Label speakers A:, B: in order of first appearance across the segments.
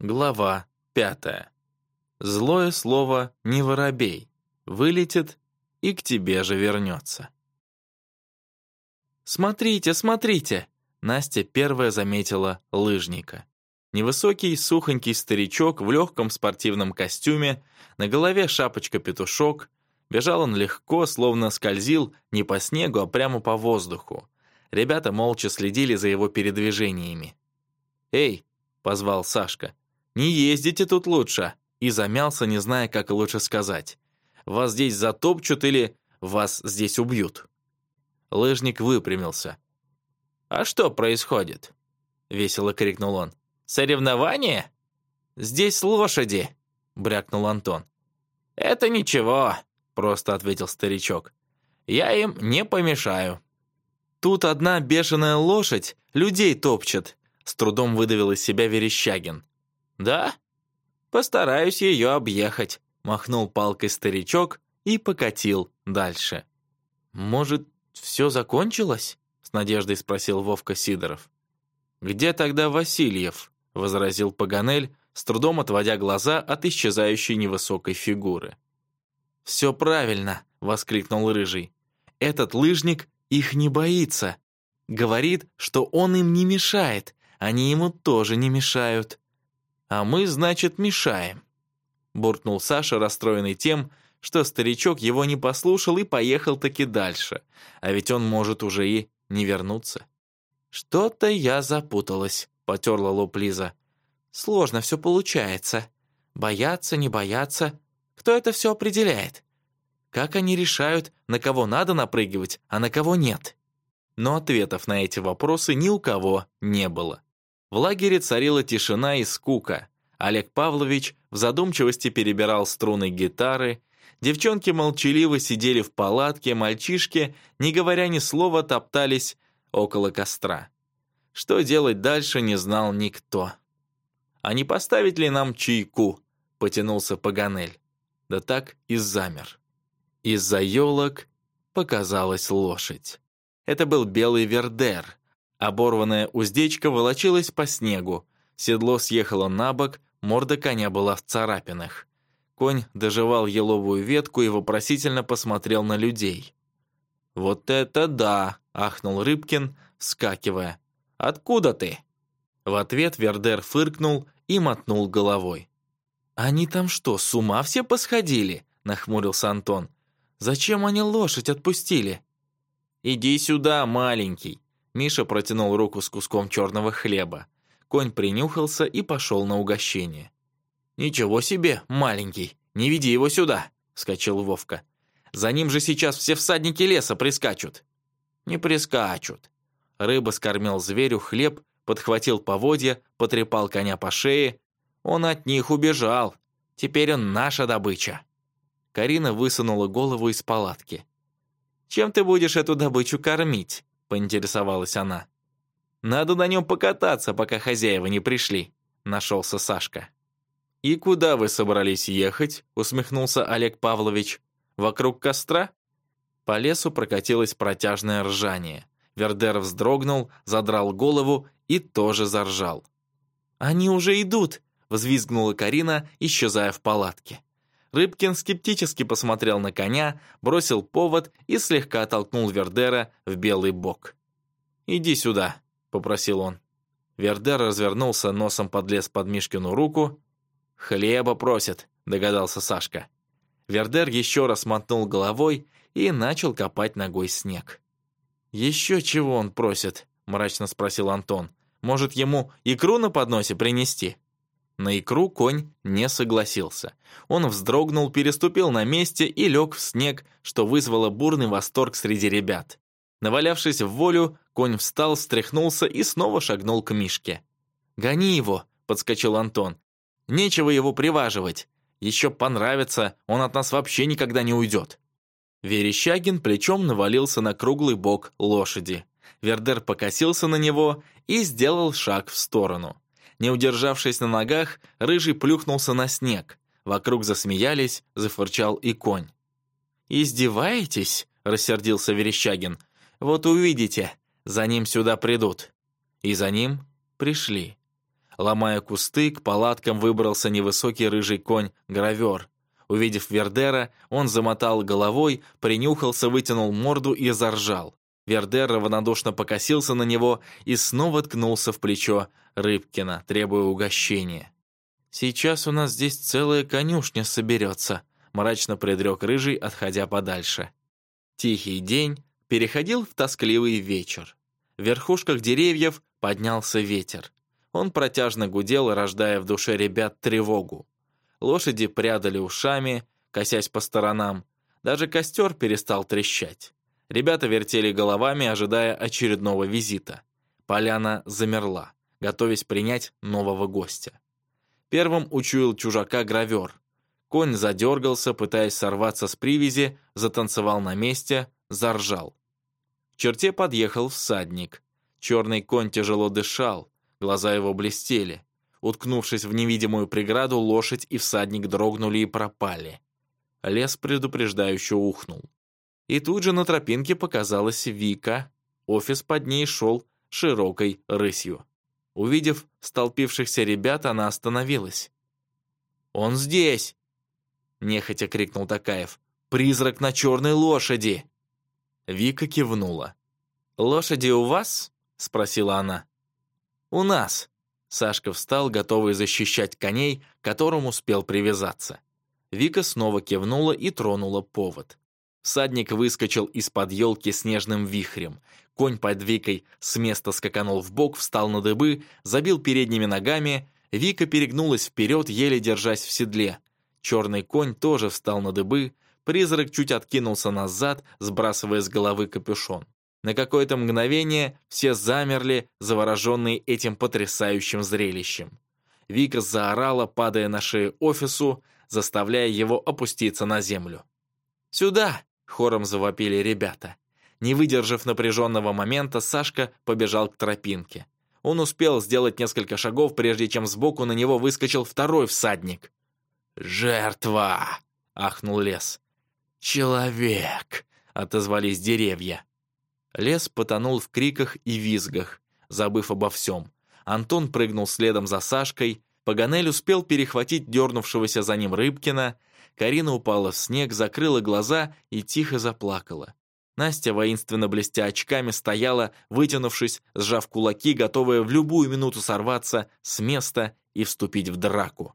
A: Глава пятая. Злое слово «не воробей» вылетит и к тебе же вернется. «Смотрите, смотрите!» Настя первая заметила лыжника. Невысокий, сухонький старичок в легком спортивном костюме, на голове шапочка-петушок. Бежал он легко, словно скользил не по снегу, а прямо по воздуху. Ребята молча следили за его передвижениями. «Эй!» — позвал Сашка. «Не ездите тут лучше!» и замялся, не зная, как лучше сказать. «Вас здесь затопчут» или «вас здесь убьют». Лыжник выпрямился. «А что происходит?» — весело крикнул он. Соревнования? «Здесь лошади!» — брякнул Антон. «Это ничего», — просто ответил старичок. «Я им не помешаю». «Тут одна бешеная лошадь людей топчет», — с трудом выдавил из себя Верещагин. Да? Постараюсь ее объехать, махнул палкой старичок и покатил дальше. Может, все закончилось? С надеждой спросил Вовка Сидоров. Где тогда Васильев? возразил Паганель, с трудом отводя глаза от исчезающей невысокой фигуры. «Все правильно!» — воскликнул Рыжий. «Этот лыжник их не боится. Говорит, что он им не мешает, они ему тоже не мешают а мы, значит, мешаем», — буркнул Саша, расстроенный тем, что старичок его не послушал и поехал таки дальше, а ведь он может уже и не вернуться. «Что-то я запуталась», — потерла лоб Лиза. «Сложно все получается. Бояться, не бояться. Кто это все определяет? Как они решают, на кого надо напрыгивать, а на кого нет?» Но ответов на эти вопросы ни у кого не было. В лагере царила тишина и скука. Олег Павлович в задумчивости перебирал струны гитары. Девчонки молчаливо сидели в палатке, мальчишки, не говоря ни слова, топтались около костра. Что делать дальше, не знал никто. «А не поставить ли нам чайку?» — потянулся Паганель. Да так и замер. Из-за елок показалась лошадь. Это был белый вердер, Оборванная уздечка волочилась по снегу. Седло съехало на бок, морда коня была в царапинах. Конь доживал еловую ветку и вопросительно посмотрел на людей. «Вот это да!» — ахнул Рыбкин, вскакивая. «Откуда ты?» В ответ Вердер фыркнул и мотнул головой. «Они там что, с ума все посходили?» — нахмурился Антон. «Зачем они лошадь отпустили?» «Иди сюда, маленький!» Миша протянул руку с куском черного хлеба. Конь принюхался и пошел на угощение. «Ничего себе, маленький! Не веди его сюда!» — скачал Вовка. «За ним же сейчас все всадники леса прискачут!» «Не прискачут!» Рыба скормил зверю хлеб, подхватил поводья, потрепал коня по шее. «Он от них убежал! Теперь он наша добыча!» Карина высунула голову из палатки. «Чем ты будешь эту добычу кормить?» — поинтересовалась она. «Надо на нем покататься, пока хозяева не пришли», — нашелся Сашка. «И куда вы собрались ехать?» — усмехнулся Олег Павлович. «Вокруг костра?» По лесу прокатилось протяжное ржание. Вердер вздрогнул, задрал голову и тоже заржал. «Они уже идут!» — взвизгнула Карина, исчезая в палатке. Рыбкин скептически посмотрел на коня, бросил повод и слегка толкнул Вердера в белый бок. «Иди сюда», — попросил он. Вердер развернулся, носом подлез под Мишкину руку. «Хлеба просит», — догадался Сашка. Вердер еще раз мотнул головой и начал копать ногой снег. «Еще чего он просит?» — мрачно спросил Антон. «Может, ему икру на подносе принести?» На икру конь не согласился. Он вздрогнул, переступил на месте и лег в снег, что вызвало бурный восторг среди ребят. Навалявшись в волю, конь встал, встряхнулся и снова шагнул к Мишке. «Гони его!» — подскочил Антон. «Нечего его приваживать. Еще понравится, он от нас вообще никогда не уйдет». Верещагин плечом навалился на круглый бок лошади. Вердер покосился на него и сделал шаг в сторону. Не удержавшись на ногах, рыжий плюхнулся на снег. Вокруг засмеялись, зафырчал и конь. «Издеваетесь?» — рассердился Верещагин. «Вот увидите, за ним сюда придут». И за ним пришли. Ломая кусты, к палаткам выбрался невысокий рыжий конь Гравер. Увидев Вердера, он замотал головой, принюхался, вытянул морду и заржал. Вердер равнодушно покосился на него и снова ткнулся в плечо Рыбкина, требуя угощения. «Сейчас у нас здесь целая конюшня соберется», — мрачно предрек Рыжий, отходя подальше. Тихий день переходил в тоскливый вечер. В верхушках деревьев поднялся ветер. Он протяжно гудел, рождая в душе ребят тревогу. Лошади прядали ушами, косясь по сторонам. Даже костер перестал трещать. Ребята вертели головами, ожидая очередного визита. Поляна замерла, готовясь принять нового гостя. Первым учуял чужака гравер. Конь задергался, пытаясь сорваться с привязи, затанцевал на месте, заржал. В черте подъехал всадник. Черный конь тяжело дышал, глаза его блестели. Уткнувшись в невидимую преграду, лошадь и всадник дрогнули и пропали. Лес предупреждающе ухнул. И тут же на тропинке показалась Вика. Офис под ней шел широкой рысью. Увидев столпившихся ребят, она остановилась. «Он здесь!» — нехотя крикнул Такаев. «Призрак на черной лошади!» Вика кивнула. «Лошади у вас?» — спросила она. «У нас!» Сашка встал, готовый защищать коней, к которым успел привязаться. Вика снова кивнула и тронула повод. Садник выскочил из-под елки снежным вихрем. Конь под Викой с места скаканул в бок, встал на дыбы, забил передними ногами. Вика перегнулась вперед, еле держась в седле. Черный конь тоже встал на дыбы. Призрак чуть откинулся назад, сбрасывая с головы капюшон. На какое-то мгновение все замерли, завороженные этим потрясающим зрелищем. Вика заорала, падая на шею офису, заставляя его опуститься на землю. «Сюда!» Хором завопили ребята. Не выдержав напряженного момента, Сашка побежал к тропинке. Он успел сделать несколько шагов, прежде чем сбоку на него выскочил второй всадник. «Жертва!» — ахнул лес. «Человек!» — отозвались деревья. Лес потонул в криках и визгах, забыв обо всем. Антон прыгнул следом за Сашкой, Паганель успел перехватить дернувшегося за ним Рыбкина, Карина упала в снег, закрыла глаза и тихо заплакала. Настя, воинственно блестя очками, стояла, вытянувшись, сжав кулаки, готовая в любую минуту сорваться с места и вступить в драку.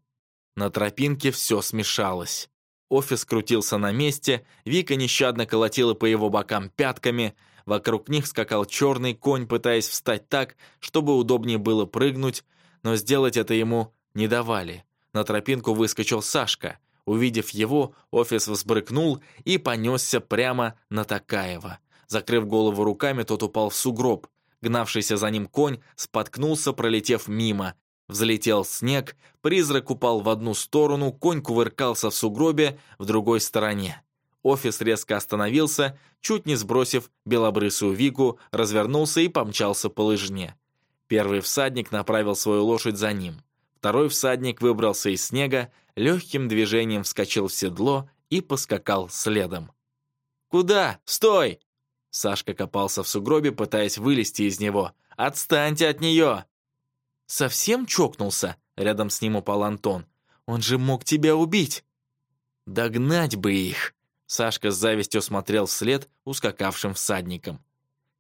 A: На тропинке все смешалось. Офис крутился на месте, Вика нещадно колотила по его бокам пятками, вокруг них скакал черный конь, пытаясь встать так, чтобы удобнее было прыгнуть, но сделать это ему не давали. На тропинку выскочил Сашка — Увидев его, офис взбрыкнул и понесся прямо на Такаева. Закрыв голову руками, тот упал в сугроб. Гнавшийся за ним конь споткнулся, пролетев мимо. Взлетел снег, призрак упал в одну сторону, конь кувыркался в сугробе в другой стороне. Офис резко остановился, чуть не сбросив белобрысую Вику, развернулся и помчался по лыжне. Первый всадник направил свою лошадь за ним. Второй всадник выбрался из снега, легким движением вскочил в седло и поскакал следом. «Куда? Стой!» Сашка копался в сугробе, пытаясь вылезти из него. «Отстаньте от нее!» «Совсем чокнулся?» — рядом с ним упал Антон. «Он же мог тебя убить!» «Догнать бы их!» Сашка с завистью смотрел вслед ускакавшим всадником.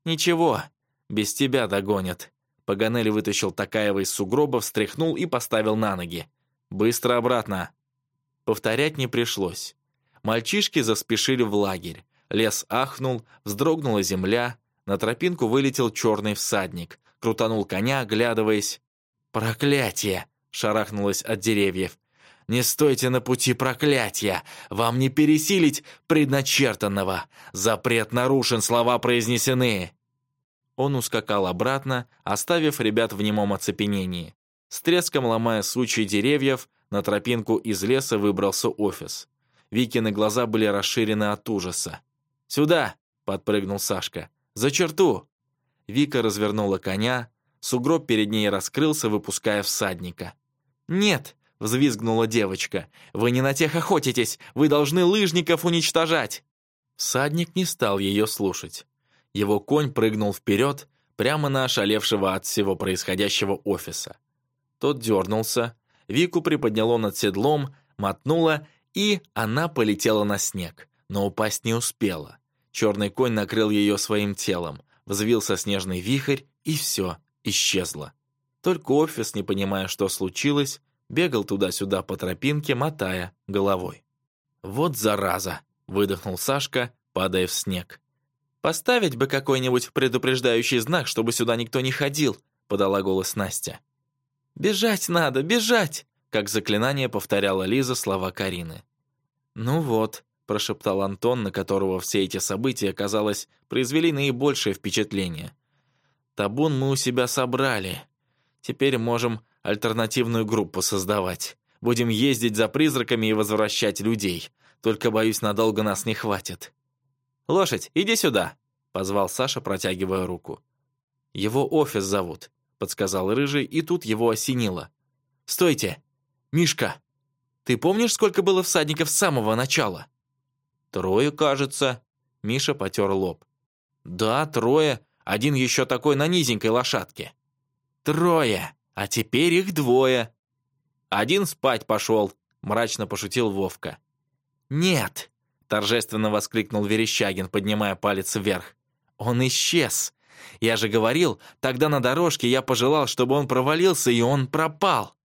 A: «Ничего, без тебя догонят». Паганель вытащил Такаева из сугроба, встряхнул и поставил на ноги. «Быстро обратно!» Повторять не пришлось. Мальчишки заспешили в лагерь. Лес ахнул, вздрогнула земля. На тропинку вылетел черный всадник. Крутанул коня, оглядываясь. «Проклятие!» — шарахнулось от деревьев. «Не стойте на пути проклятия! Вам не пересилить предначертанного! Запрет нарушен, слова произнесены!» Он ускакал обратно, оставив ребят в немом оцепенении. С треском ломая сучьи деревьев, на тропинку из леса выбрался офис. Викины глаза были расширены от ужаса. «Сюда!» — подпрыгнул Сашка. «За черту!» Вика развернула коня. Сугроб перед ней раскрылся, выпуская всадника. «Нет!» — взвизгнула девочка. «Вы не на тех охотитесь! Вы должны лыжников уничтожать!» Всадник не стал ее слушать. Его конь прыгнул вперед, прямо на ошалевшего от всего происходящего офиса. Тот дернулся. Вику приподняло над седлом, мотнуло, и она полетела на снег. Но упасть не успела. Черный конь накрыл ее своим телом. Взвился снежный вихрь, и все, исчезло. Только офис, не понимая, что случилось, бегал туда-сюда по тропинке, мотая головой. «Вот зараза!» — выдохнул Сашка, падая в снег. «Поставить бы какой-нибудь предупреждающий знак, чтобы сюда никто не ходил», — подала голос Настя. «Бежать надо, бежать!» как заклинание повторяла Лиза слова Карины. «Ну вот», — прошептал Антон, на которого все эти события, казалось, произвели наибольшее впечатление. «Табун мы у себя собрали. Теперь можем альтернативную группу создавать. Будем ездить за призраками и возвращать людей. Только, боюсь, надолго нас не хватит». «Лошадь, иди сюда!» — позвал Саша, протягивая руку. «Его офис зовут подсказал Рыжий, и тут его осенило. «Стойте! Мишка! Ты помнишь, сколько было всадников с самого начала?» «Трое, кажется». Миша потер лоб. «Да, трое. Один еще такой на низенькой лошадке». «Трое! А теперь их двое!» «Один спать пошел», — мрачно пошутил Вовка. «Нет!» — торжественно воскликнул Верещагин, поднимая палец вверх. «Он исчез! Я же говорил, тогда на дорожке я пожелал, чтобы он провалился, и он пропал.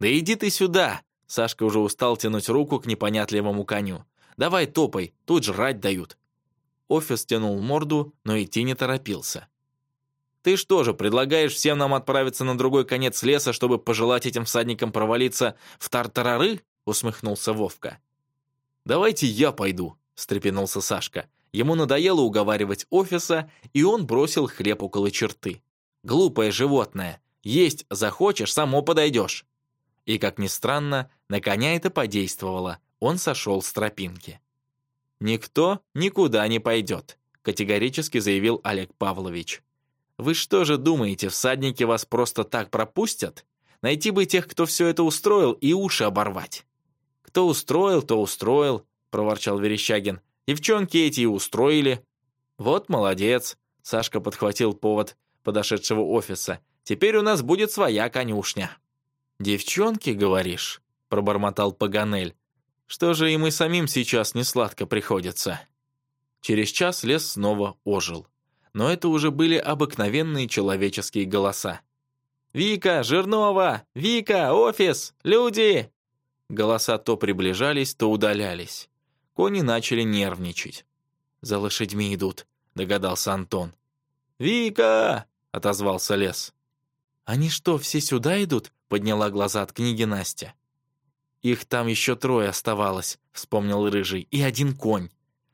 A: Да иди ты сюда. Сашка уже устал тянуть руку к непонятливому коню. Давай топай, тут жрать дают. Офис тянул морду, но идти не торопился. Ты что же, предлагаешь всем нам отправиться на другой конец леса, чтобы пожелать этим всадникам провалиться в тартарары? Усмехнулся Вовка. Давайте я пойду, встрепенулся Сашка. Ему надоело уговаривать офиса, и он бросил хлеб около черты. «Глупое животное! Есть захочешь, само подойдешь!» И, как ни странно, на коня это подействовало. Он сошел с тропинки. «Никто никуда не пойдет», — категорически заявил Олег Павлович. «Вы что же думаете, всадники вас просто так пропустят? Найти бы тех, кто все это устроил, и уши оборвать». «Кто устроил, то устроил», — проворчал Верещагин. Девчонки эти и устроили. Вот молодец. Сашка подхватил повод подошедшего офиса. Теперь у нас будет своя конюшня. Девчонки, говоришь? Пробормотал Паганель. Что же им и самим сейчас не сладко приходится. Через час лес снова ожил. Но это уже были обыкновенные человеческие голоса. «Вика! Жирнова! Вика! Офис! Люди!» Голоса то приближались, то удалялись. Кони начали нервничать. «За лошадьми идут», — догадался Антон. «Вика!» — отозвался лес. «Они что, все сюда идут?» — подняла глаза от книги Настя. «Их там еще трое оставалось», — вспомнил Рыжий, — «и один конь».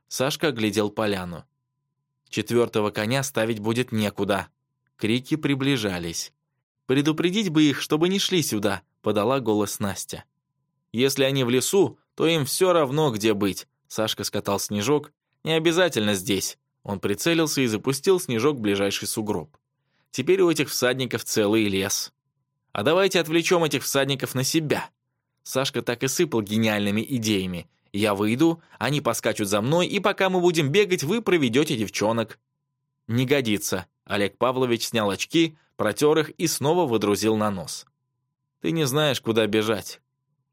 A: Сашка оглядел поляну. «Четвертого коня ставить будет некуда». Крики приближались. «Предупредить бы их, чтобы не шли сюда», — подала голос Настя. «Если они в лесу, то им все равно, где быть. Сашка скатал снежок. «Не обязательно здесь». Он прицелился и запустил снежок в ближайший сугроб. «Теперь у этих всадников целый лес». «А давайте отвлечем этих всадников на себя». Сашка так и сыпал гениальными идеями. «Я выйду, они поскачут за мной, и пока мы будем бегать, вы проведете девчонок». «Не годится». Олег Павлович снял очки, протер их и снова выдрузил на нос. «Ты не знаешь, куда бежать.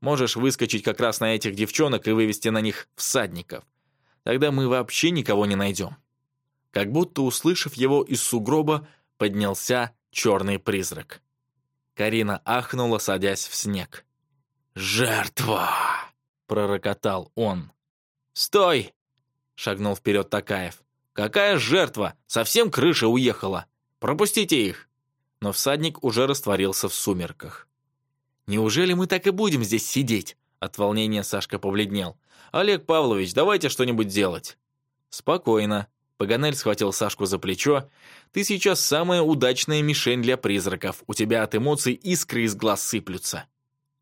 A: Можешь выскочить как раз на этих девчонок и вывести на них всадников. Тогда мы вообще никого не найдем». Как будто, услышав его из сугроба, поднялся черный призрак. Карина ахнула, садясь в снег. «Жертва!» — пророкотал он. «Стой!» — шагнул вперед Такаев. «Какая жертва? Совсем крыша уехала! Пропустите их!» Но всадник уже растворился в сумерках. «Неужели мы так и будем здесь сидеть?» От волнения Сашка побледнел. «Олег Павлович, давайте что-нибудь делать». «Спокойно». Паганель схватил Сашку за плечо. «Ты сейчас самая удачная мишень для призраков. У тебя от эмоций искры из глаз сыплются».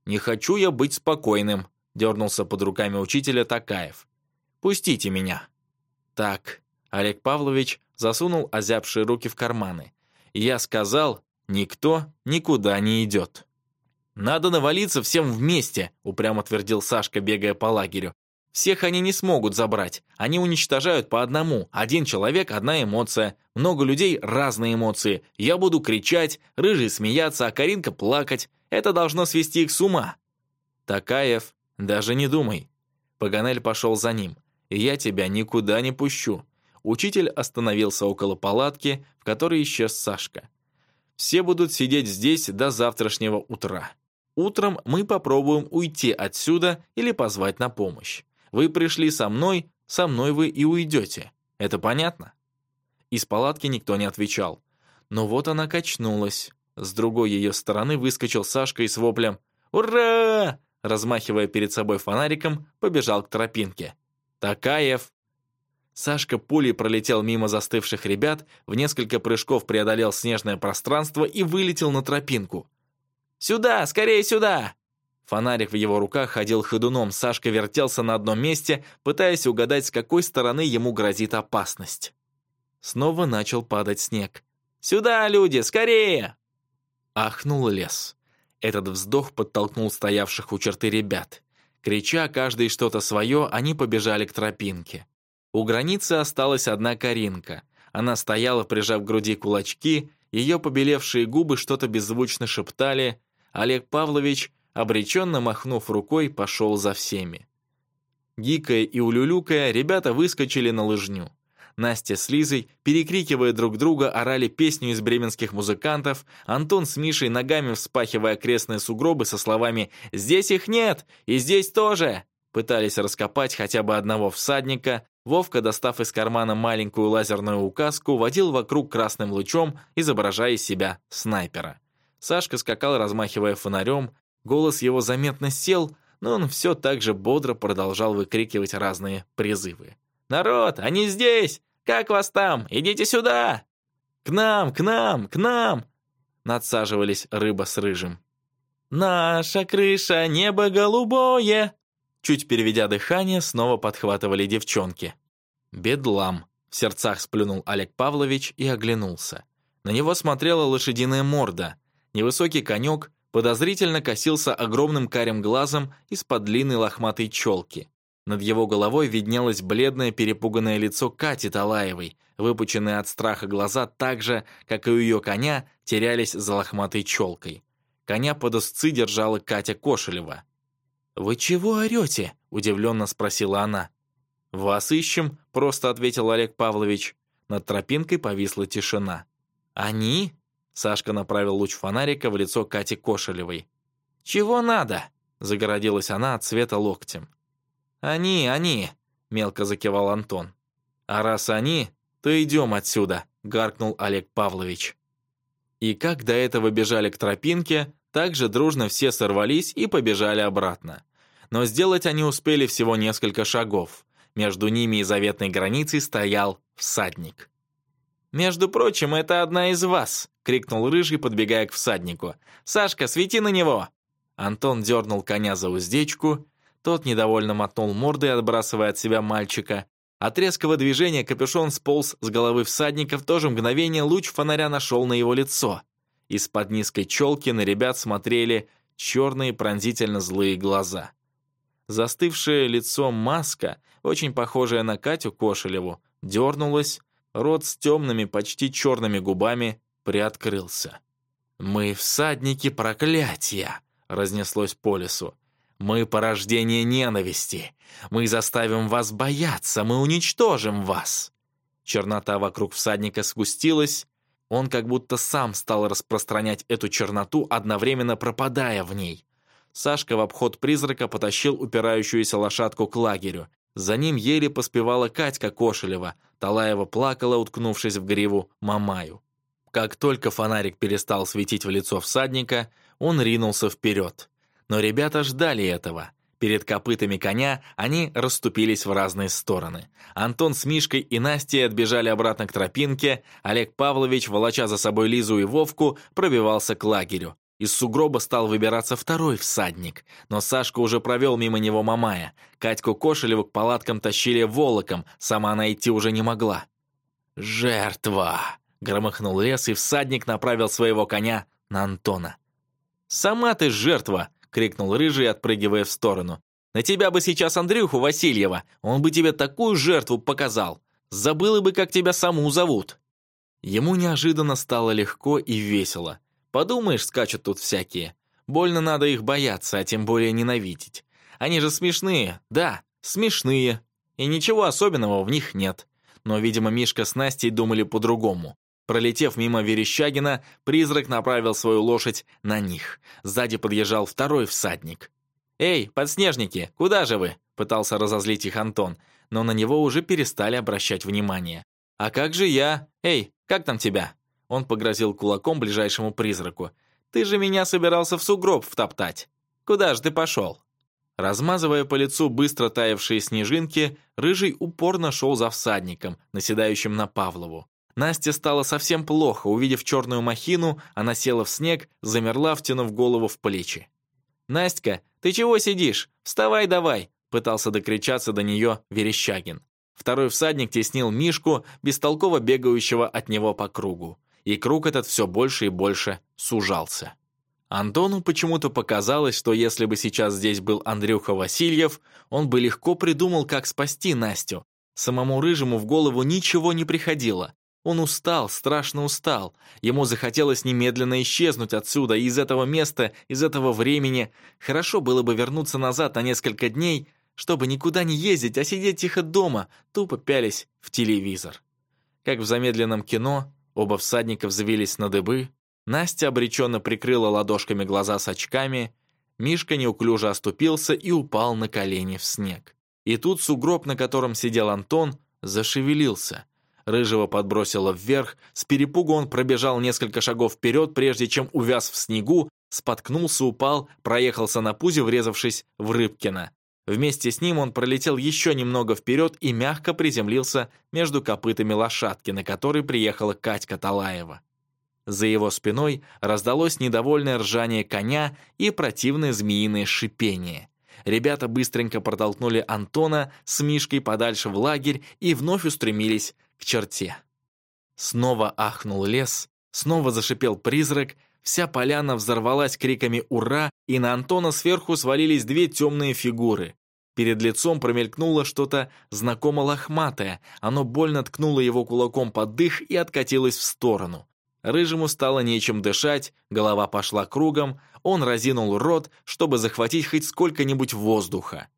A: «Не хочу я быть спокойным», — дернулся под руками учителя Такаев. «Пустите меня». «Так», — Олег Павлович засунул озябшие руки в карманы. «Я сказал, никто никуда не идет». «Надо навалиться всем вместе», — упрямо твердил Сашка, бегая по лагерю. «Всех они не смогут забрать. Они уничтожают по одному. Один человек — одна эмоция. Много людей — разные эмоции. Я буду кричать, рыжий смеяться, а Каринка плакать. Это должно свести их с ума». «Такаев, даже не думай». Паганель пошел за ним. «Я тебя никуда не пущу». Учитель остановился около палатки, в которой исчез Сашка. «Все будут сидеть здесь до завтрашнего утра». Утром мы попробуем уйти отсюда или позвать на помощь. Вы пришли со мной, со мной вы и уйдете. Это понятно?» Из палатки никто не отвечал. Но вот она качнулась. С другой ее стороны выскочил Сашка и с воплем «Ура!» размахивая перед собой фонариком, побежал к тропинке. «Такаев!» Сашка пулей пролетел мимо застывших ребят, в несколько прыжков преодолел снежное пространство и вылетел на тропинку. «Сюда! Скорее сюда!» Фонарик в его руках ходил ходуном, Сашка вертелся на одном месте, пытаясь угадать, с какой стороны ему грозит опасность. Снова начал падать снег. «Сюда, люди, скорее!» Ахнул лес. Этот вздох подтолкнул стоявших у черты ребят. Крича каждый что-то свое, они побежали к тропинке. У границы осталась одна Каринка. Она стояла, прижав к груди кулачки, ее побелевшие губы что-то беззвучно шептали, Олег Павлович, обреченно махнув рукой, пошел за всеми. Гикая и улюлюкая, ребята выскочили на лыжню. Настя с Лизой, перекрикивая друг друга, орали песню из бременских музыкантов, Антон с Мишей ногами вспахивая крестные сугробы со словами «Здесь их нет! И здесь тоже!» Пытались раскопать хотя бы одного всадника, Вовка, достав из кармана маленькую лазерную указку, водил вокруг красным лучом, изображая себя снайпера. Сашка скакал, размахивая фонарем, голос его заметно сел, но он все так же бодро продолжал выкрикивать разные призывы. «Народ, они здесь! Как вас там? Идите сюда! К нам, к нам, к нам!» Надсаживались рыба с рыжим. «Наша крыша, небо голубое!» Чуть переведя дыхание, снова подхватывали девчонки. «Бедлам!» — в сердцах сплюнул Олег Павлович и оглянулся. На него смотрела лошадиная морда — Невысокий конек подозрительно косился огромным карим глазом из-под длинной лохматой челки. Над его головой виднелось бледное перепуганное лицо Кати Талаевой, выпученные от страха глаза так же, как и у ее коня, терялись за лохматой челкой. Коня под узцы держала Катя Кошелева. «Вы чего орете?» – удивленно спросила она. «Вас ищем», – просто ответил Олег Павлович. Над тропинкой повисла тишина. «Они?» Сашка направил луч фонарика в лицо Кати Кошелевой. «Чего надо?» — загородилась она от света локтем. «Они, они!» — мелко закивал Антон. «А раз они, то идем отсюда!» — гаркнул Олег Павлович. И как до этого бежали к тропинке, так же дружно все сорвались и побежали обратно. Но сделать они успели всего несколько шагов. Между ними и заветной границей стоял всадник. «Между прочим, это одна из вас!» — крикнул Рыжий, подбегая к всаднику. «Сашка, свети на него!» Антон дернул коня за уздечку. Тот недовольно мотнул мордой, отбрасывая от себя мальчика. От резкого движения капюшон сполз с головы всадника. В то же мгновение луч фонаря нашел на его лицо. Из-под низкой челки на ребят смотрели черные пронзительно злые глаза. Застывшее лицо маска, очень похожая на Катю Кошелеву, дернулась, Рот с темными, почти черными губами приоткрылся. «Мы всадники проклятия!» — разнеслось по лесу. «Мы порождение ненависти! Мы заставим вас бояться! Мы уничтожим вас!» Чернота вокруг всадника сгустилась. Он как будто сам стал распространять эту черноту, одновременно пропадая в ней. Сашка в обход призрака потащил упирающуюся лошадку к лагерю. За ним еле поспевала Катька Кошелева, Талаева плакала, уткнувшись в гриву Мамаю. Как только фонарик перестал светить в лицо всадника, он ринулся вперед. Но ребята ждали этого. Перед копытами коня они расступились в разные стороны. Антон с Мишкой и Настей отбежали обратно к тропинке, Олег Павлович, волоча за собой Лизу и Вовку, пробивался к лагерю. Из сугроба стал выбираться второй всадник, но Сашка уже провел мимо него Мамая. Катьку Кошелеву к палаткам тащили волоком, сама она идти уже не могла. «Жертва!» — громыхнул лес, и всадник направил своего коня на Антона. «Сама ты жертва!» — крикнул Рыжий, отпрыгивая в сторону. «На тебя бы сейчас Андрюху Васильева! Он бы тебе такую жертву показал! Забыл бы, как тебя саму зовут!» Ему неожиданно стало легко и весело — Подумаешь, скачут тут всякие. Больно надо их бояться, а тем более ненавидеть. Они же смешные, да, смешные. И ничего особенного в них нет. Но, видимо, Мишка с Настей думали по-другому. Пролетев мимо Верещагина, призрак направил свою лошадь на них. Сзади подъезжал второй всадник. «Эй, подснежники, куда же вы?» — пытался разозлить их Антон, но на него уже перестали обращать внимание. «А как же я? Эй, как там тебя?» Он погрозил кулаком ближайшему призраку. «Ты же меня собирался в сугроб втоптать! Куда ж ты пошел?» Размазывая по лицу быстро таявшие снежинки, Рыжий упорно шел за всадником, наседающим на Павлову. Насте стало совсем плохо, увидев черную махину, она села в снег, замерла, втянув голову в плечи. «Настя, ты чего сидишь? Вставай давай!» пытался докричаться до нее Верещагин. Второй всадник теснил Мишку, бестолково бегающего от него по кругу и круг этот все больше и больше сужался. Антону почему-то показалось, что если бы сейчас здесь был Андрюха Васильев, он бы легко придумал, как спасти Настю. Самому Рыжему в голову ничего не приходило. Он устал, страшно устал. Ему захотелось немедленно исчезнуть отсюда, из этого места, из этого времени. Хорошо было бы вернуться назад на несколько дней, чтобы никуда не ездить, а сидеть тихо дома, тупо пялись в телевизор. Как в замедленном кино, Оба всадника взвелись на дыбы, Настя обреченно прикрыла ладошками глаза с очками, Мишка неуклюже оступился и упал на колени в снег. И тут сугроб, на котором сидел Антон, зашевелился. Рыжего подбросило вверх, с перепугу он пробежал несколько шагов вперед, прежде чем увяз в снегу, споткнулся, упал, проехался на пузе, врезавшись в Рыбкина. Вместе с ним он пролетел еще немного вперед и мягко приземлился между копытами лошадки, на которой приехала Катька Талаева. За его спиной раздалось недовольное ржание коня и противное змеиное шипение. Ребята быстренько протолкнули Антона с Мишкой подальше в лагерь и вновь устремились к черте. Снова ахнул лес, снова зашипел призрак, Вся поляна взорвалась криками «Ура!», и на Антона сверху свалились две темные фигуры. Перед лицом промелькнуло что-то знакомо лохматое, оно больно ткнуло его кулаком под дых и откатилось в сторону. Рыжему стало нечем дышать, голова пошла кругом, он разинул рот, чтобы захватить хоть сколько-нибудь воздуха.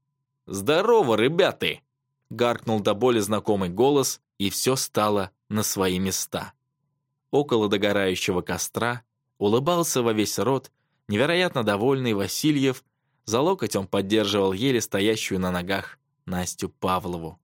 A: «Здорово, ребята!» — гаркнул до боли знакомый голос, и все стало на свои места. Около догорающего костра Улыбался во весь рот, невероятно довольный Васильев, за локоть он поддерживал еле стоящую на ногах Настю Павлову.